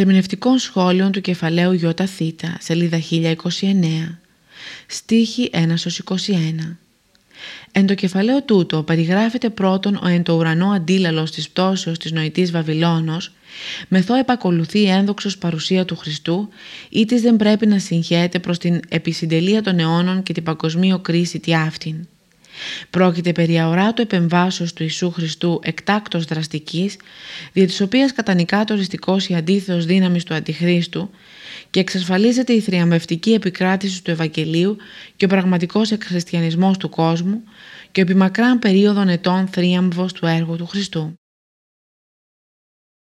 Ερμηνευτικών σχόλων του κεφαλαίου ΙΘ, σελίδα 1029, στίχη 1-21. Εν το κεφαλαίο τούτο περιγράφεται πρώτον ο εν το ουρανό αντίλαλος της πτώσεως της νοητής Βαβυλώνος, μεθό επακολουθεί η ένδοξος παρουσία του Χριστού, ή της δεν πρέπει να συγχέεται προς την επισυντελεία των αιώνων και την παγκοσμίω κρίση τη αυτήν. Πρόκειται περί αοράτου επεμβάσεως του Ιησού Χριστού εκτάκτος δραστικής, δια της οποίας κατανικά το οριστικός η αντίθεος δύναμης του Αντιχρίστου και εξασφαλίζεται η θριαμβευτική επικράτηση του Ευαγγελίου και ο πραγματικός εκχριστιανισμός του κόσμου και ο επιμακράν περίοδων ετών θρίαμβος του έργου του Χριστού.